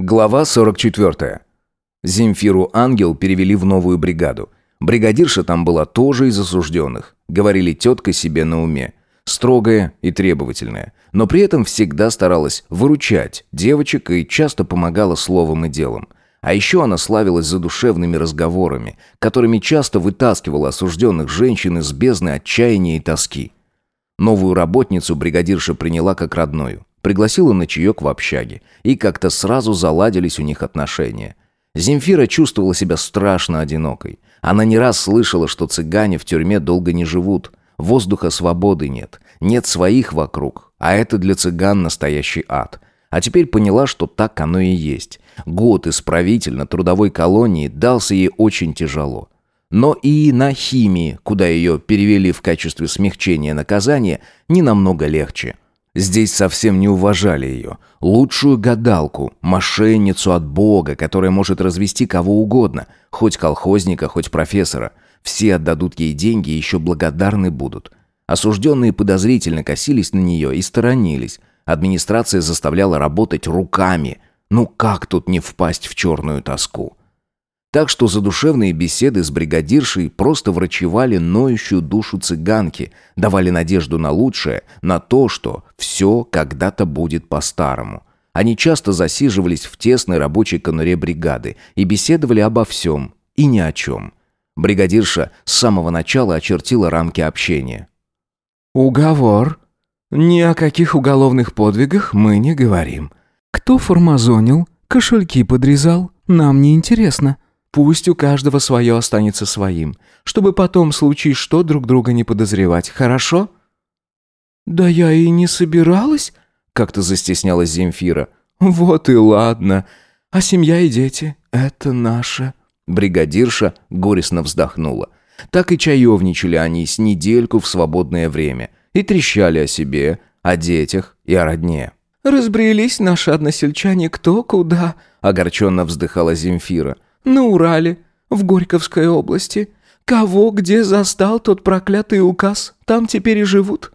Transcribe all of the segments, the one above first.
Глава 44. Земфиру Ангел перевели в новую бригаду. Бригадирша там была тоже из осужденных. Говорили тетка себе на уме. Строгая и требовательная. Но при этом всегда старалась выручать девочек и часто помогала словом и делом. А еще она славилась задушевными разговорами, которыми часто вытаскивала осужденных женщин из бездны отчаяния и тоски. Новую работницу бригадирша приняла как родную. Пригласила на чаек в общаге. И как-то сразу заладились у них отношения. Земфира чувствовала себя страшно одинокой. Она не раз слышала, что цыгане в тюрьме долго не живут. Воздуха свободы нет. Нет своих вокруг. А это для цыган настоящий ад. А теперь поняла, что так оно и есть. Год исправительно-трудовой колонии дался ей очень тяжело. Но и на химии, куда ее перевели в качестве смягчения наказания, не намного легче – Здесь совсем не уважали ее. Лучшую гадалку, мошенницу от Бога, которая может развести кого угодно, хоть колхозника, хоть профессора. Все отдадут ей деньги и еще благодарны будут. Осужденные подозрительно косились на нее и сторонились. Администрация заставляла работать руками. Ну как тут не впасть в черную тоску? Так что задушевные беседы с бригадиршей просто врачевали ноющую душу цыганки, давали надежду на лучшее, на то, что все когда-то будет по-старому. Они часто засиживались в тесной рабочей конуре бригады и беседовали обо всем и ни о чем. Бригадирша с самого начала очертила рамки общения. «Уговор. Ни о каких уголовных подвигах мы не говорим. Кто формазонил, кошельки подрезал, нам не интересно». Пусть у каждого свое останется своим, чтобы потом, случись что, друг друга не подозревать, хорошо?» «Да я и не собиралась», — как-то застеснялась Земфира. «Вот и ладно. А семья и дети — это наше». Бригадирша горестно вздохнула. Так и чаевничали они с недельку в свободное время. И трещали о себе, о детях и о родне. «Разбрелись наши односельчане кто куда», — огорченно вздыхала Земфира. На Урале, в Горьковской области. Кого где застал тот проклятый указ, там теперь и живут».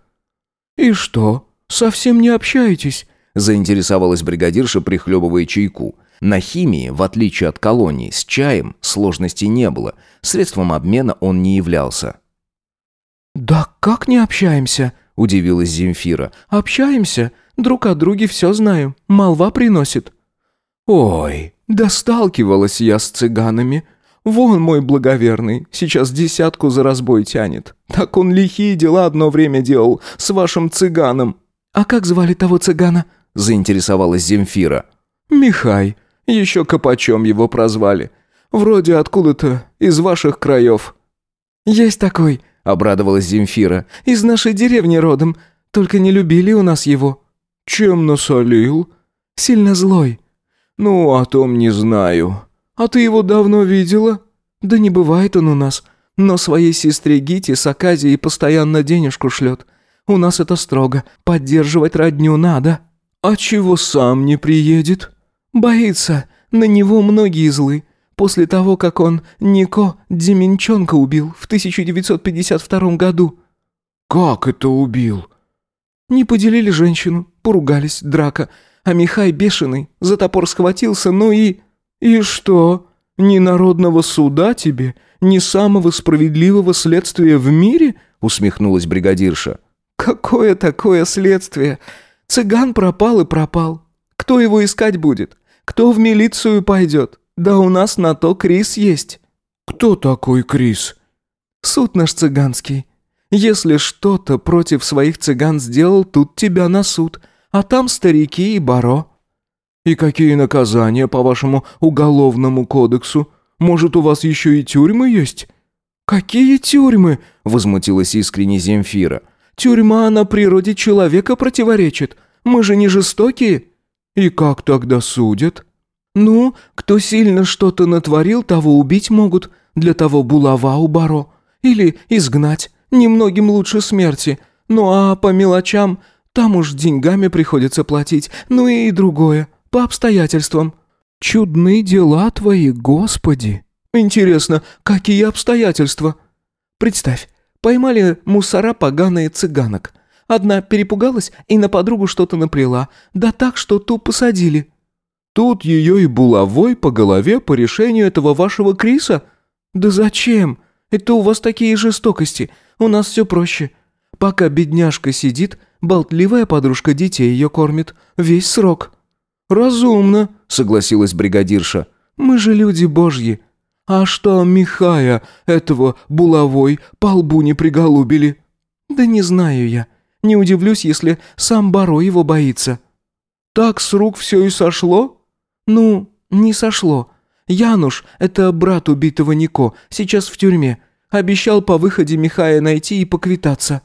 «И что, совсем не общаетесь?» заинтересовалась бригадирша, прихлебывая чайку. На химии, в отличие от колонии, с чаем сложностей не было. Средством обмена он не являлся. «Да как не общаемся?» – удивилась Земфира. «Общаемся. Друг о друге все знаем. Молва приносит». «Ой, да сталкивалась я с цыганами. Вон мой благоверный, сейчас десятку за разбой тянет. Так он лихие дела одно время делал с вашим цыганом». «А как звали того цыгана?» – заинтересовалась Земфира. «Михай. Еще Копачом его прозвали. Вроде откуда-то из ваших краев». «Есть такой», – обрадовалась Земфира. «Из нашей деревни родом. Только не любили у нас его». «Чем насолил?» «Сильно злой. «Ну, о том не знаю. А ты его давно видела?» «Да не бывает он у нас. Но своей сестре Гите с Аказией постоянно денежку шлет. У нас это строго. Поддерживать родню надо». «А чего сам не приедет?» «Боится. На него многие злы. После того, как он Нико Деменчонка убил в 1952 году». «Как это убил?» «Не поделили женщину. Поругались. Драка. А Михай бешеный, за топор схватился, ну и... И что? Ни народного суда тебе, ни самого справедливого следствия в мире? Усмехнулась бригадирша. Какое такое следствие? Цыган пропал и пропал. Кто его искать будет? Кто в милицию пойдет? Да у нас на то Крис есть. Кто такой Крис? Суд наш цыганский. Если что-то против своих цыган сделал, тут тебя на суд – а там старики и баро». «И какие наказания по вашему уголовному кодексу? Может, у вас еще и тюрьмы есть?» «Какие тюрьмы?» – возмутилась искренне Земфира. «Тюрьма на природе человека противоречит. Мы же не жестокие». «И как тогда судят?» «Ну, кто сильно что-то натворил, того убить могут. Для того булава у баро. Или изгнать. Немногим лучше смерти. Ну а по мелочам там уж деньгами приходится платить, ну и другое, по обстоятельствам». «Чудны дела твои, Господи!» «Интересно, какие обстоятельства?» «Представь, поймали мусора поганые цыганок. Одна перепугалась и на подругу что-то наплела, да так, что ту посадили». Тут ее и булавой по голове по решению этого вашего Криса? Да зачем? Это у вас такие жестокости. У нас все проще. Пока бедняжка сидит, болтливая подружка детей ее кормит. Весь срок». «Разумно», — согласилась бригадирша. «Мы же люди божьи. А что Михая, этого булавой, по лбу не приголубили?» «Да не знаю я. Не удивлюсь, если сам Баро его боится». «Так с рук все и сошло?» «Ну, не сошло. Януш, это брат убитого Нико, сейчас в тюрьме. Обещал по выходе Михая найти и поквитаться».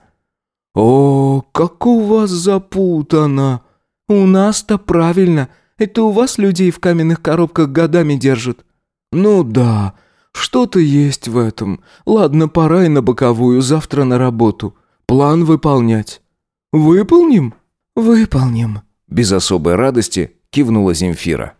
«О, как у вас запутано!» «У нас-то правильно. Это у вас людей в каменных коробках годами держат». «Ну да, что-то есть в этом. Ладно, пора и на боковую, завтра на работу. План выполнять». «Выполним?» «Выполним», — без особой радости кивнула Земфира.